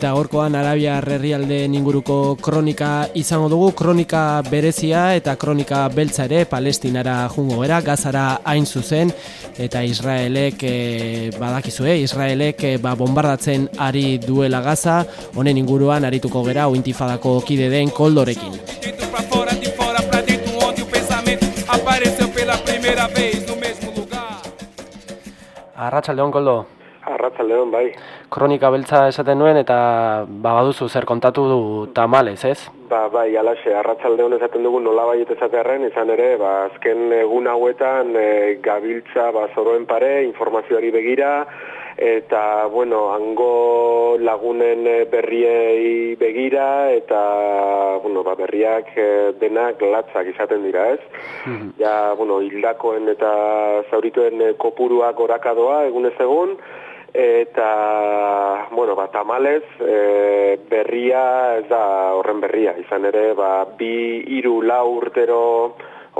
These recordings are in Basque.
Eta gorkoan Arabia herrialde inguruko kronika izango dugu, kronika berezia eta kronika beltza ere Palestinara jungo era, Gazara hain zuzen eta Israelek e, badakizue, Israelek e, ba, bombardatzen ari duela Gaza, honen inguruan arituko gera ointifadako kide den koldorekin. Arratxaldeon, Koldo. Arratxaldeon, bai. Kronika beltza esaten nuen eta ba, baduzu zer kontatu du tamales, ez? Ba, bai, alaxe, arratxaldeon esaten dugu nola bai esatearen, izan ere, ba, azken egun hauetan e, gabiltza ba, zoroen pare, informazioari begira, eta bueno, hango lagunen eh, berriei begira eta bueno, ba, berriak eh, denak latzak izaten dira, ez? Mhm. Ja, bueno, hildakoen eta zaurituen eh, kopuruak orakadoa egunez egun eta bueno, ba, tamalez e, berria ez da horren berria, izan ere ba, bi iru lau urtero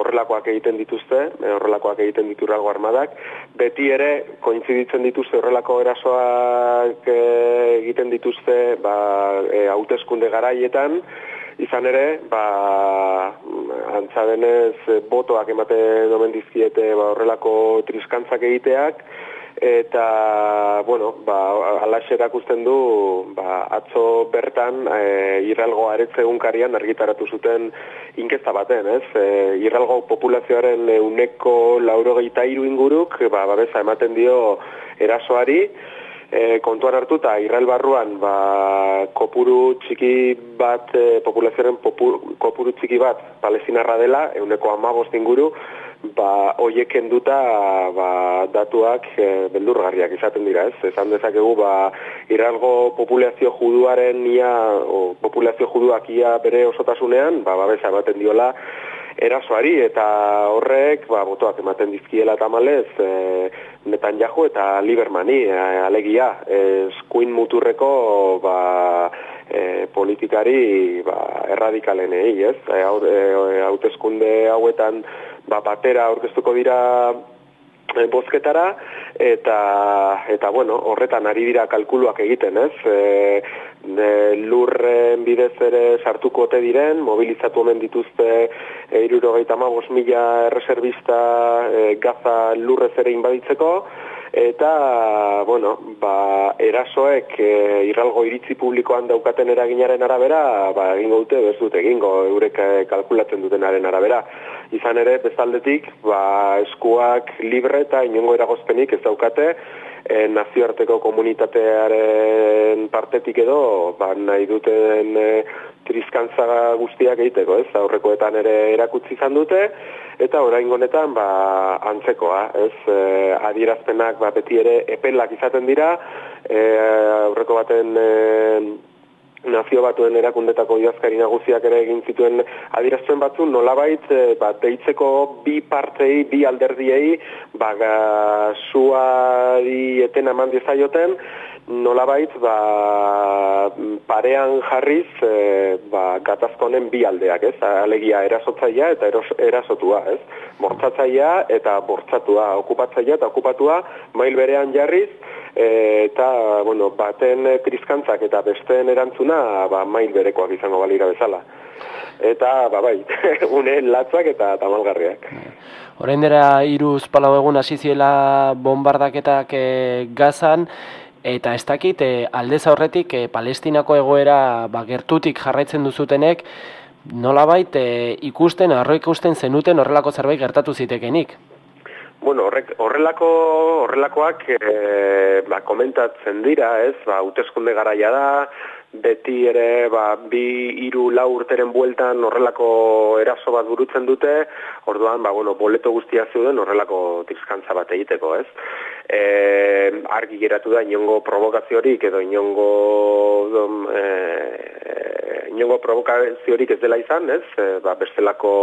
horrelakoak egiten dituzte, e, horrelakoak egiten ditu armadak, beti ere kointziditzen dituzte horrelako erasoak e, egiten dituzte ba, e, hauteskunde garaietan, izan ere, ba, antza denez, botoak emate domen dizkiete ba, horrelako triskantzak egiteak, eta bueno, ba alaxe erakusten du ba, atzo bertan e, irralgo aretze egunkarian argitaratu zuten inkesta baten, ez? E, irralgo populazioaren uneko laurogeita iru inguruk, ba, babesa ematen dio erasoari, e, kontuan hartu eta irrael barruan ba, kopuru txiki bat, e, populazioaren kopuru txiki bat palestinarra dela, euneko amabost inguru, ba hoiek kenduta ba, datuak e, beldurgarriak izaten dira, ez? Esan dezakegu ba irralgo populazio juduaren ia o populazio juduak ia bere osotasunean, ba babesa ematen diola erasoari eta horrek ba botoak ematen dizkiela tamalez, e, netan jahu eta Libermani e, alegia, eskuin muturreko ba e, politikari ba, erradikalenei, ez? E, hauteskunde hauetan ba, batera aurkeztuko dira e, bozketara eta eta bueno, horretan ari dira kalkuluak egiten, ez? E, lurren bidez ere sartuko ote diren, mobilizatu omen dituzte e, irurogeita mila erreserbista e, gaza lurrez ere inbaditzeko, eta bueno, ba, erasoek e, irralgo iritzi publikoan daukaten eraginaren arabera, ba, egingo dute, bez dute egingo, eurek e, kalkulatzen dutenaren arabera. Izan ere, bezaldetik, ba, eskuak libre eta inongo eragozpenik ez daukate, e, nazioarteko komunitatearen partetik edo, ba, nahi duten e, trizkantza guztiak egiteko, ez, aurrekoetan ere erakutsi izan dute, eta orain honetan ba, antzekoa, ez, e, adierazpenak ba, beti ere epelak izaten dira, e, aurreko baten e, nazio batuen erakundetako idazkari nagusiak ere egin zituen adierazpen batzu nolabait e, ba, deitzeko bi partei, bi alderdiei ba, suari eten eman diezaioten, nolabait ba, parean jarriz e, ba, gatazkonen bi aldeak, ez? Alegia erasotzaia eta eros, erasotua, ez? Bortzatzaia eta bortzatua, okupatzaia eta okupatua mail berean jarriz, e, eta, bueno, baten kriskantzak eta besteen erantzuna ba, mail berekoak izango balira bezala. Eta, ba, bai, une latzak eta tamalgarriak. Horein dira, iruz palau egun asiziela bombardaketak e, gazan, Eta ez dakit, e, aldez aurretik e, palestinako egoera ba, gertutik jarraitzen duzutenek, nolabait e, ikusten, arro ikusten zenuten horrelako zerbait gertatu zitekenik? Bueno, horrek, horrelako, horrelakoak e, ba, komentatzen dira, ez, ba, uteskunde garaia da, beti ere ba, bi hiru lau urteren bueltan horrelako eraso bat burutzen dute, orduan ba, bueno, boleto guztia zeuden horrelako tizkantza bat egiteko, ez? E, argi geratu da inongo provokaziorik edo inongo e, inongo provokaziorik ez dela izan, ez? E, ba, bestelako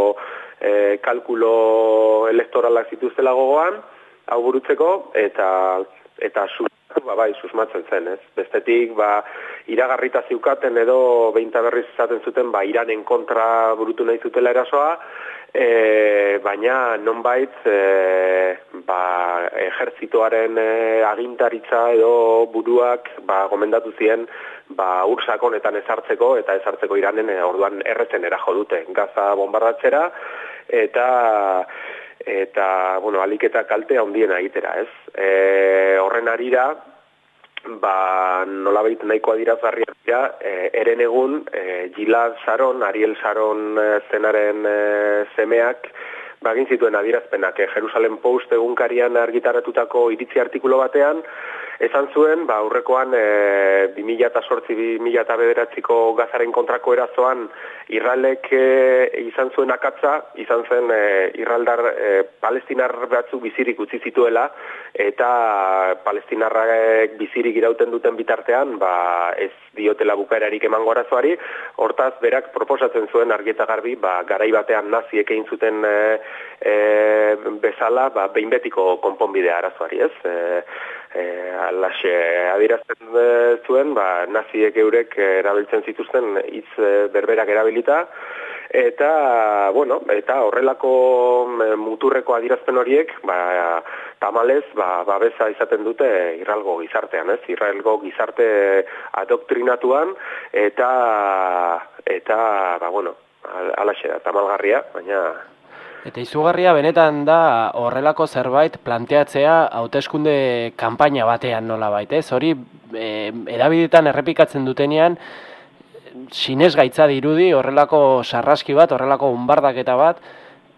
e, kalkulo elektoralak zituztela gogoan, hau burutzeko, eta eta ba, bai, susmatzen zen, ez? Bestetik, ba, iragarrita ziukaten edo behinta berriz izaten zuten, ba, iranen kontra burutu nahi zutela erasoa, e, baina nonbait e, ba, ejertzitoaren e, agintaritza edo buruak ba, gomendatu zien ba, ursakonetan ezartzeko eta ezartzeko iranen e, orduan erretzen erajo dute gaza bombardatzera eta eta bueno, aliketa kalte handiena egitera, ez? E, horren arira, ba, nolabait nahikoa dira zarriak dira, e, eren egun, e, Gilad Saron, Ariel Saron e, zenaren e, semeak, bagin zituen adirazpenak, e, Jerusalem Post egunkarian argitaratutako iritzi artikulo batean, Esan zuen, ba, aurrekoan e, 2008-2008 bederatziko gazaren kontrako erazoan Irralek e, izan zuen akatza, izan zen e, Irraldar e, palestinar batzu bizirik utzi zituela eta palestinarrak bizirik irauten duten bitartean ba, ez diotela bukaerarik emango arazoari, hortaz berak proposatzen zuen argieta garbi ba, garai batean naziek egin zuten e, e, bezala ba, behin betiko konponbidea arazoari ez. E, e, alaxe adirazten zuen, ba, naziek eurek erabiltzen zituzten hitz e, berberak erabilita, eta, bueno, eta horrelako e, muturreko adirazpen horiek, ba, tamalez, ba, babesa izaten dute Israelgo gizartean, ez? Israelgo gizarte adoktrinatuan, eta, eta, ba, bueno, alaxe da, tamalgarria, baina Eta izugarria benetan da horrelako zerbait planteatzea hauteskunde kanpaina batean nola bait, ez? Hori e, erabidetan errepikatzen dutenean sinez gaitza dirudi horrelako sarraski bat, horrelako unbardaketa bat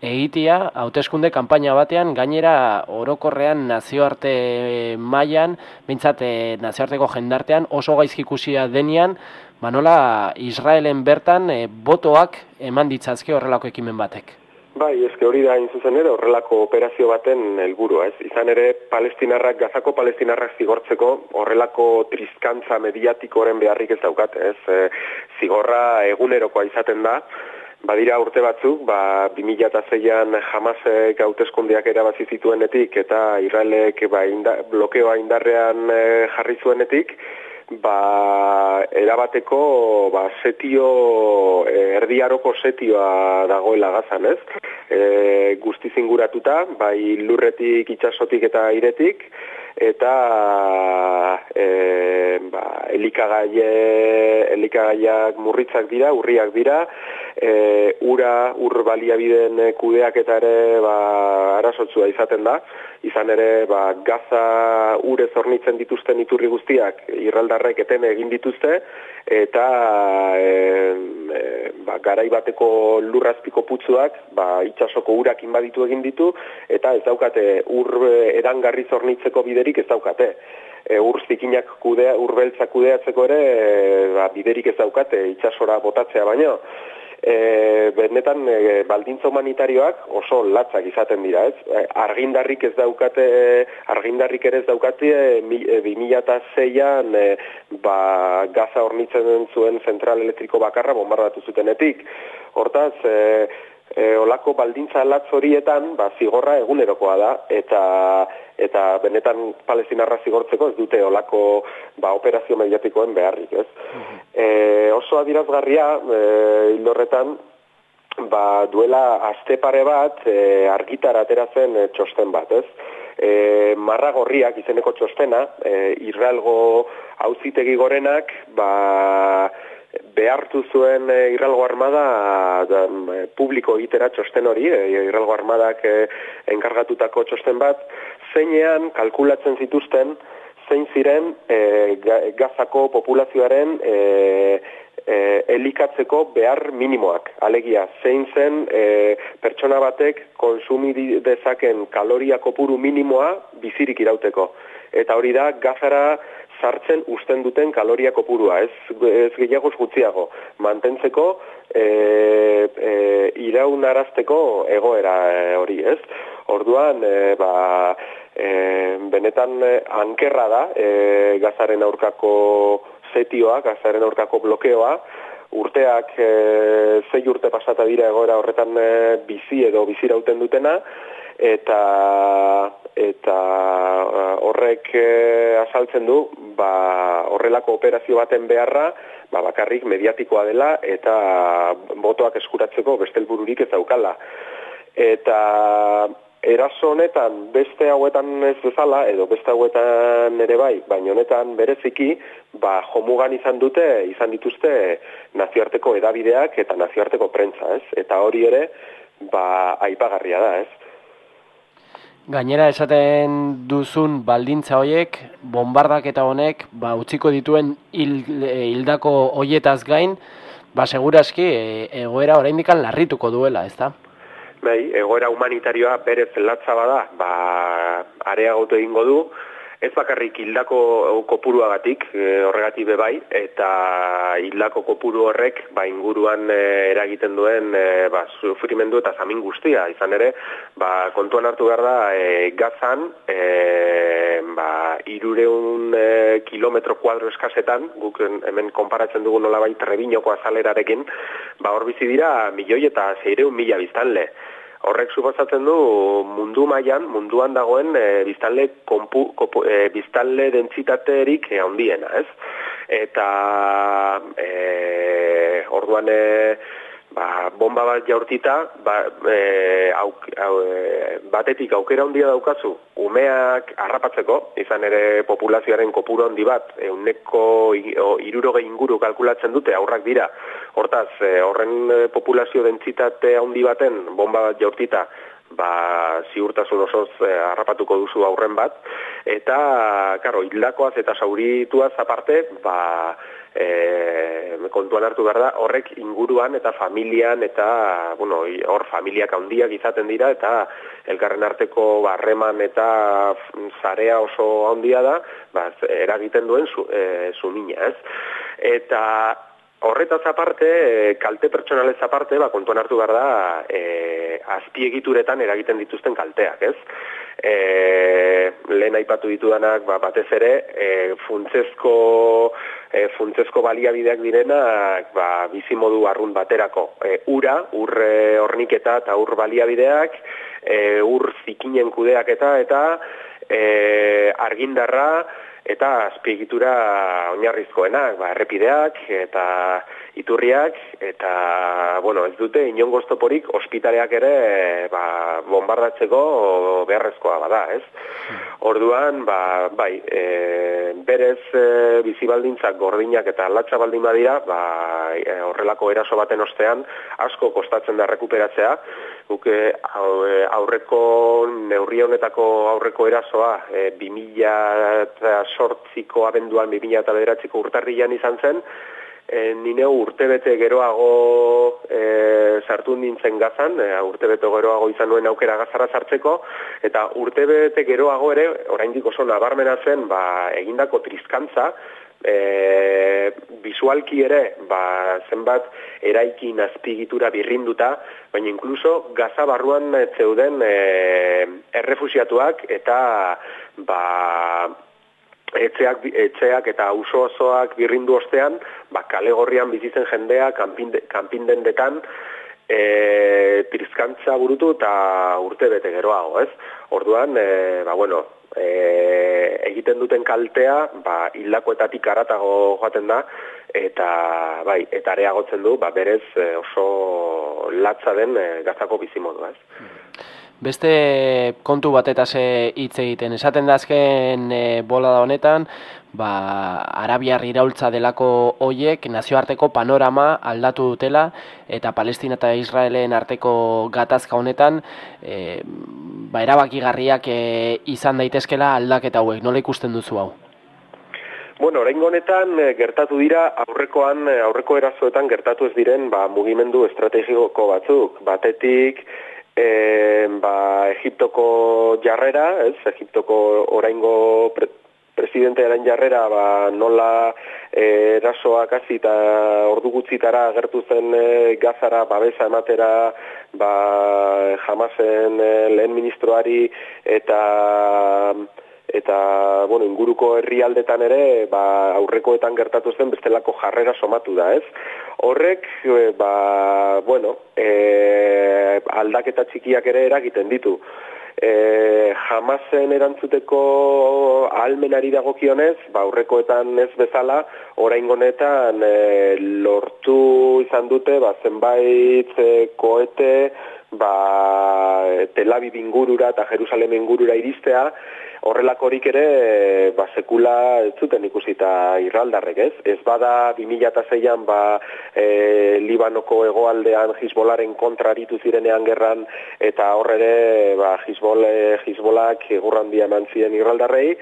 egitia hauteskunde kanpaina batean gainera orokorrean nazioarte mailan, mintzat e, nazioarteko jendartean oso gaizki ikusia denean, ba nola Israelen bertan e, botoak eman ditzazke horrelako ekimen batek. Bai, eske hori da zuzen ere horrelako operazio baten helburua, ez? Izan ere Palestinarrak gazako Palestinarrak zigortzeko horrelako trizkantza mediatikoren beharrik ez daukat, ez? E, zigorra egunerokoa izaten da. Badira urte batzuk, ba 2006an Hamasek hauteskundeak erabazi zituenetik eta Israelek ba blokeoa indarrean e, jarri zuenetik, ba, erabateko ba, setio, e, erdiaroko setioa dagoela gazan, ez? E, guzti zinguratuta, bai lurretik, itxasotik eta iretik, eta e, ba, elikagaie, elikagaiak murritzak dira, urriak dira, e, ura, ur baliabideen kudeak eta ere ba, arazotzua izaten da, izan ere ba, gaza ure zornitzen dituzten iturri guztiak irraldarrek eten egin dituzte eta e, e, ba, garai bateko lurrazpiko putzuak ba, itxasoko urak inbaditu egin ditu eta ez daukate ur edangarri zornitzeko biderik ez daukate. E, ur zikinak kudea, urbeltzak kudeatzeko ere e, ba, biderik ez daukate itxasora botatzea baino e, benetan e, baldintza humanitarioak oso latzak izaten dira, ez? E, argindarrik ez daukate, argindarrik ere ez daukate, e, 2006an e, ba, gaza hornitzen zuen zentral elektriko bakarra bombardatu zutenetik. Hortaz, e, e, olako baldintza latz horietan, ba, zigorra egunerokoa da, eta eta benetan palestinarra zigortzeko ez dute olako ba, operazio mediatikoen beharrik, ez? E, oso adirazgarria, e, hildorretan, ba, duela aste pare bat e, argitar ateratzen e, txosten bat, ez? E, marra gorriak izeneko txostena, e, Israelgo hauzitegi gorenak, ba, behartu zuen e, Irralgo Armada da, e, publiko egitera txosten hori, e, Irralgo Armadak e, enkargatutako txosten bat, zeinean kalkulatzen zituzten zein ziren e, gazako populazioaren e, e, elikatzeko behar minimoak. Alegia, zein zen e, pertsona batek konsumi dezaken kaloria kopuru minimoa bizirik irauteko. Eta hori da, gazara sartzen usten duten kaloria kopurua, ez, ez gehiago gutxiago, mantentzeko e, e, iraunarazteko egoera e, hori, ez. Orduan, e, ba, e, benetan e, ankerra da e, gazaren aurkako zetioa, gazaren aurkako blokeoa, urteak e, zei urte pasata dira egoera horretan e, bizi edo bizirauten dutena, eta eta horrek azaltzen du ba, horrelako operazio baten beharra ba, bakarrik mediatikoa dela eta botoak eskuratzeko bestelbururik ez daukala. Eta eraso honetan beste hauetan ez bezala edo beste hauetan ere bai, baina honetan bereziki ba jomugan izan dute, izan dituzte nazioarteko edabideak eta nazioarteko prentza, ez? Eta hori ere ba aipagarria da, ez? Gainera esaten duzun baldintza hoiek, bombardak eta honek, ba, utziko dituen hildako hoietaz gain, ba, seguraski, e, egoera oraindikan larrituko duela, ezta? Bai, egoera humanitarioa bere zelatza bada, ba, areagotu egingo du, ez bakarrik hildako kopuruagatik e, horregatik bebai eta hildako kopuru horrek ba inguruan e, eragiten duen e, ba sufrimendu eta zamin guztia izan ere ba kontuan hartu behar da e, gazan e, ba 300 e, kilometro kuadro eskasetan guk hemen konparatzen dugu nolabait Trebinoko azalerarekin ba hor bizi dira milioi eta 600 mila biztanle Horrek suposatzen du mundu mailan munduan dagoen e, biztanle konpu, kopu, e, biztanle dentsitaterik handiena, ez? Eta e, orduan e, ba, bomba bat jaurtita, ba, e, auk, au, e, batetik aukera handia daukazu, umeak harrapatzeko, izan ere populazioaren kopuru handi bat, euneko irurogei inguru kalkulatzen dute, aurrak dira, hortaz, e, horren e, populazio dentsitate handi baten bomba bat jaurtita, ba, ziurtasun osoz e, harrapatuko duzu aurren bat, eta, karo, hildakoaz eta saurituaz aparte, ba, e, kontuan hartu behar da, horrek inguruan eta familian eta, bueno, hor familiak handiak izaten dira eta elkarren arteko barreman eta zarea oso handia da, ba, eragiten duen zu, e, ez? Eta horretaz aparte, kalte pertsonalez aparte, ba, kontuan hartu behar da, e, azpiegituretan eragiten dituzten kalteak, ez? E, lehen aipatu ditudanak ba, batez ere e, funtzezko e, funtzezko baliabideak direnak ba, bizimodu arrun baterako. E, ura, ur horniketa eta ur baliabideak e, ur zikinen kudeak eta eta e, argindarra eta azpiegitura oinarrizkoenak, ba, errepideak eta iturriak, eta, bueno, ez dute inongo oztoporik ospitaleak ere ba, bombardatzeko beharrezkoa bada, ez? Orduan, ba, bai, e, berez e, bizibaldintzak gordinak eta latxa baldin badira, ba, e, horrelako eraso baten ostean asko kostatzen da rekuperatzea, guke e, aurreko neurri honetako aurreko erasoa e, 2008ko abenduan 2008ko urtarrian izan zen e, nine urtebete geroago e, sartu nintzen gazan, e, urtebete geroago izan nuen aukera gazara sartzeko, eta urtebete geroago ere, oraindik oso nabarmena zen, ba, egindako trizkantza, e, visualki ere ba, zenbat eraikin azpigitura birrinduta, baina inkluso gaza barruan zeuden e, errefusiatuak eta ba, etxeak, etxeak eta auzo osoak birrindu ostean, ba, kale gorrian bizitzen jendea kanpindendetan e, pirizkantza burutu eta urte bete geroago, ez? Orduan, e, ba, bueno, e, egiten duten kaltea ba hildakoetatik aratago joaten da eta bai eta areagotzen du ba berez e, oso latza den e, gazako bizimodua ez Beste kontu batetaz hitz egiten esaten da azken e, bola da honetan ba, Arabiar iraultza delako hoiek nazioarteko panorama aldatu dutela eta Palestina eta Israelen arteko gatazka honetan e, ba, erabakigarriak e, izan daitezkela aldaketa hauek, nola ikusten duzu hau? Bueno, orain honetan gertatu dira aurrekoan aurreko erazoetan gertatu ez diren ba, mugimendu estrategiko batzuk. Batetik e, ba, Egiptoko jarrera, ez? Egiptoko oraingo presidentearen jarrera ba, nola e, erasoak hasi eta ordu gutzitara agertu zen e, gazara babesa ematera ba, jamasen e, lehen ministroari eta eta bueno, inguruko herrialdetan ere ba, aurrekoetan gertatu zen bestelako jarrera somatu da, ez? Horrek, e, ba, bueno, e, aldaketa txikiak ere eragiten ditu. E, jamazen erantzuteko almenari dagokionez, ba, aurrekoetan ez bezala, orain honetan e, lortu izan dute, ba, zenbait e, koete, ba, Tel Aviv ingurura eta Jerusalem ingurura iristea, horrelakorik ere ba, sekula ez zuten ikusita irraldarrek ez. Ez bada 2006an ba, e, Libanoko egoaldean Hizbolaren kontraritu zirenean gerran eta horre ba, Hizbole, Hizbolak egurrandia eman ziren irraldarrei,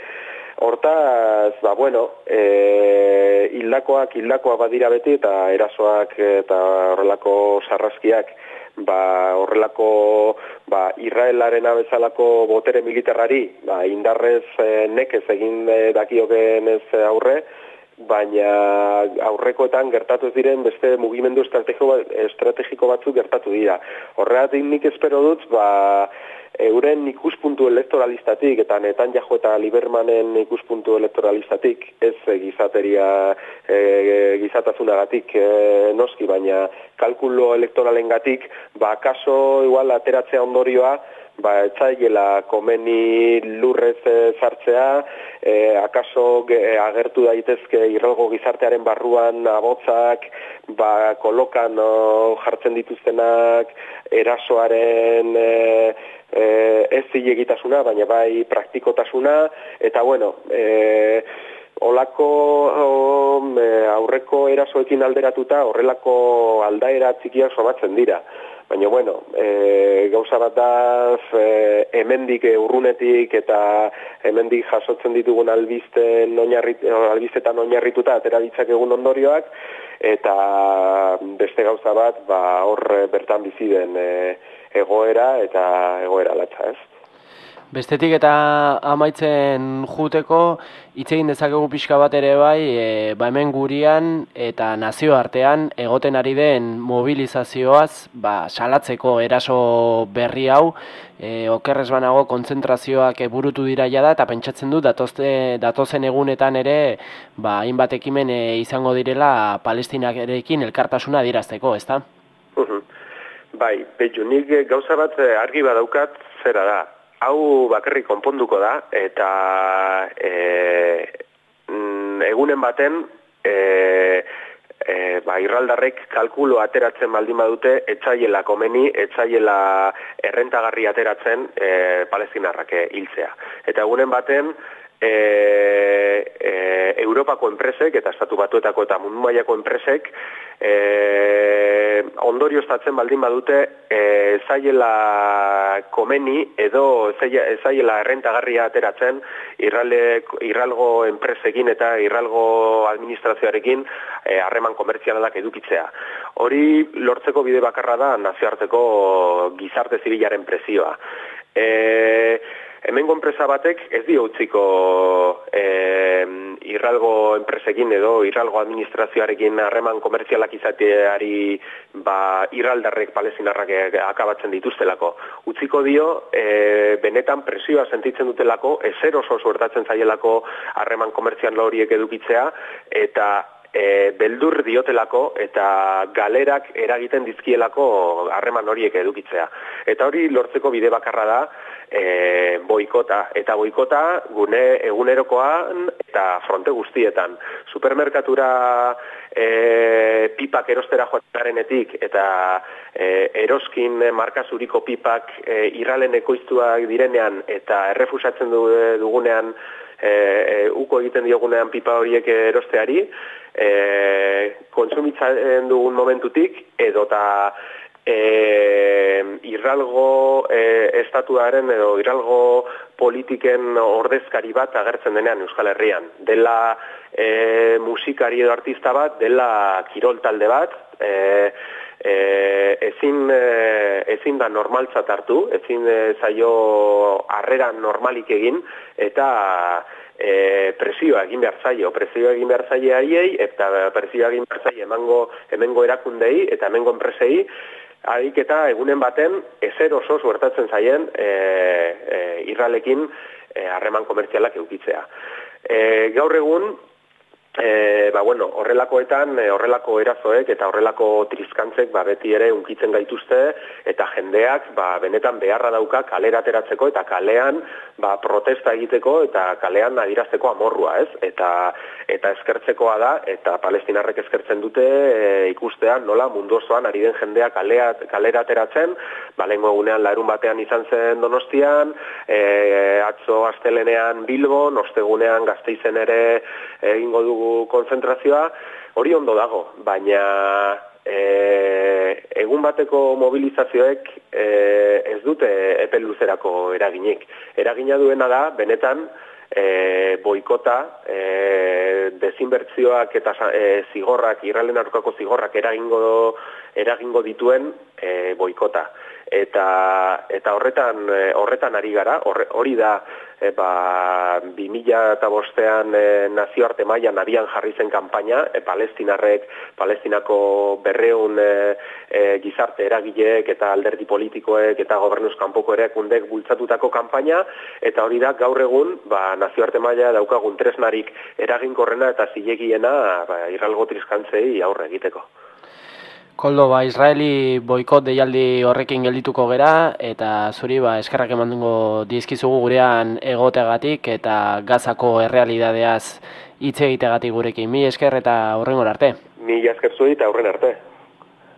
Hortaz, ba, bueno, e, hildakoak, hildakoak badira beti eta erasoak eta horrelako sarraskiak ba, horrelako ba, Israelaren abezalako botere militarrari ba, indarrez e, nekez egin e, dakioken ez aurre, baina aurrekoetan gertatu diren beste mugimendu estrategiko, estrategiko batzuk gertatu dira. Horregatik nik espero dut, ba, euren ikuspuntu elektoralistatik eta netan jajo eta Libermanen ikuspuntu elektoralistatik ez e, gizateria e, gizatazunagatik e, noski baina kalkulo elektoralengatik ba kaso igual ateratzea ondorioa ba etzaiela komeni lurrez sartzea e, akaso agertu daitezke irrogo gizartearen barruan abotzak ba kolokan jartzen dituztenak erasoaren e, e, ez zilegitasuna, baina bai praktikotasuna, eta bueno, e, olako aurreko erasoekin alderatuta horrelako aldaera txikiak somatzen dira. Baina, bueno, e, gauza bat da e, hemendik e, urrunetik eta hemendik jasotzen ditugun albizten oinarrit, albiztetan oinarrituta atera ditzak egun ondorioak eta beste gauza bat ba, hor bertan bizi den e, egoera eta egoera latza ez. Bestetik eta amaitzen juteko hitz egin dezakegu pixka bat ere bai, e, ba hemen gurian eta nazioartean egoten ari den mobilizazioaz, ba salatzeko eraso berri hau, e, okerrez banago kontzentrazioak burutu dira da eta pentsatzen du datozte, datozen egunetan ere ba hainbat ekimen e, izango direla Palestinarekin elkartasuna dirazteko, ezta? Bai, peju, nik gauza bat eh, argi badaukat zera da. Hau bakarrik konponduko da, eta e, egunen baten, e, e, ba, irraldarrek kalkulo ateratzen baldin badute, etxaiela komeni, etxaiela errentagarri ateratzen e, palestinarrake hiltzea. Eta egunen baten, e, e, Europako enpresek eta estatu batuetako eta mundu mailako enpresek e, ondorio estatzen baldin badute e, zaiela komeni edo zaiela errentagarria ateratzen irrale, irralgo enpresekin eta irralgo administrazioarekin e, harreman e, komertzialak edukitzea. Hori lortzeko bide bakarra da nazioarteko gizarte zibilaren presioa. E, hemengo enpresa batek ez dio utziko e, irralgo enpresekin edo irralgo administrazioarekin harreman komertzialak izateari ba, irraldarrek palezinarrak akabatzen dituztelako. Utziko dio, e, benetan presioa sentitzen dutelako, ezer oso suertatzen zaielako harreman komertzial horiek edukitzea, eta e, beldur diotelako eta galerak eragiten dizkielako harreman horiek edukitzea. Eta hori lortzeko bide bakarra da, e, boikota. Eta boikota gune egunerokoan eta fronte guztietan. Supermerkatura e, pipak erostera joatenarenetik eta e, eroskin markazuriko pipak e, irralen ekoiztuak direnean eta errefusatzen dugunean e, e, uko egiten diogunean pipa horiek erosteari, e, kontsumitzen dugun momentutik, edota e, irralgo e, estatuaren edo irralgo politiken ordezkari bat agertzen denean Euskal Herrian. Dela e, musikari edo artista bat, dela kirol talde bat, e, e, ezin, e, ezin da normaltzat hartu, ezin e, zaio harrera normalik egin, eta e, presioa egin behar zaio, presioa egin behar zaio ariei, eta presioa egin behar zaio emango, emengo erakundei, eta emengo enpresei, Adik eta egunen baten ezer oso suertatzen zaien e, e, irralekin harreman komertzialak eukitzea. E, gaur egun, E, ba, bueno, horrelakoetan, e, horrelako erazoek eta horrelako trizkantzek ba, beti ere unkitzen gaituzte eta jendeak ba, benetan beharra dauka kalerateratzeko eta kalean ba, protesta egiteko eta kalean adirazteko amorrua, ez? Eta, eta eskertzekoa da, eta palestinarrek eskertzen dute e, ikustean nola mundu osoan ari den jendea kaleat, kalerateratzen, ba, lehenko egunean larun batean izan zen donostian, e, atzo astelenean Bilbon, ostegunean gazteizen ere egingo dugu konzentrazioa, hori ondo dago, baina e, egun bateko mobilizazioek e, ez dute epe luzerako eraginik. Eragina duena da, benetan, e, boikota, e, desinbertzioak eta e, zigorrak, irralen zigorrak eragingo, eragingo dituen e, boikota. Eta, eta horretan, horretan ari gara, hori da e, ba, 2000 eta bostean e, nazioarte mailan abian jarri zen kanpaina, e, palestinarrek, palestinako berreun e, e, gizarte eragileek eta alderdi politikoek eta gobernuz kanpoko erakundek bultzatutako kanpaina, eta hori da gaur egun ba, nazioarte maila daukagun tresnarik eraginkorrena eta zilegiena ba, irralgo trizkantzei aurre egiteko. Koldo, ba, Israeli boikot deialdi horrekin geldituko gera, eta zuri, ba, eskerrak emandungo dizkizugu gurean egoteagatik, eta gazako errealidadeaz hitz egiteagatik gurekin. Mi esker eta horren arte. Mi esker zuri eta horren arte.